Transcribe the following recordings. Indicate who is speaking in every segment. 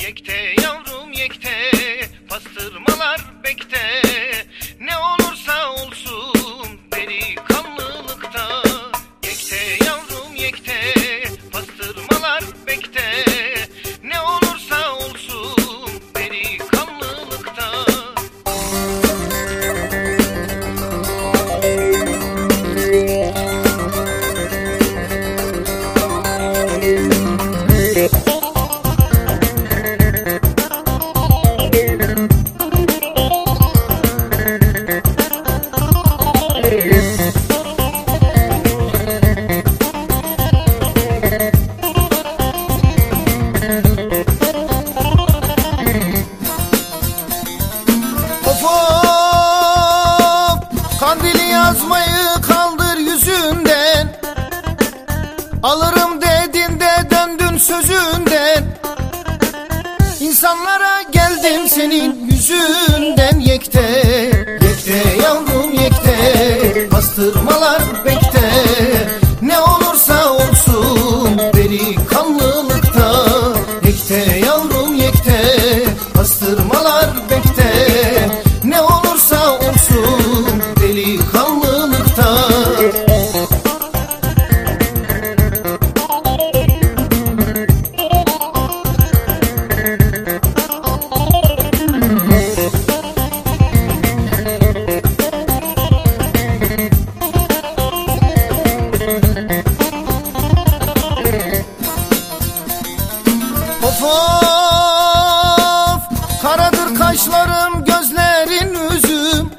Speaker 1: Yekte yavrum yekte pastırmalar bekte
Speaker 2: sözünden. İnsanlara geldim senin yüzünden yekte. Yekte yavrum yekte Bastırmalar bekte kaşlarım gözlerin üzüm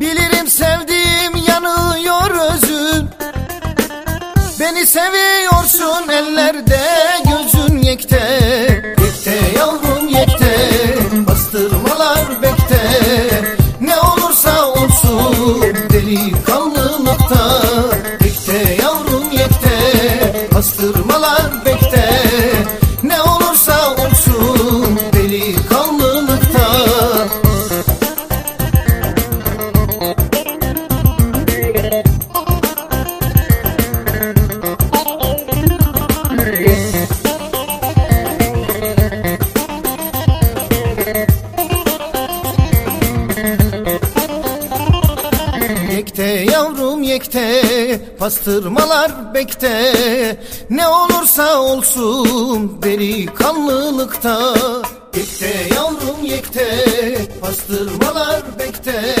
Speaker 2: Bilirim sevdiğim yanıyor özün Beni seviyorsun ellerde gözün yekte. Yekte yavrum yekte. Bastırmalar bekte. Ne olursa olsun delikanlılıkta Yekte yavrum yekte. Bastırmalar bekte Yekte yavrum yekte Pastırmalar bekte. Ne olursa olsun Delikanlılıkta. Yekte yavrum yekte Pastırmalar bekte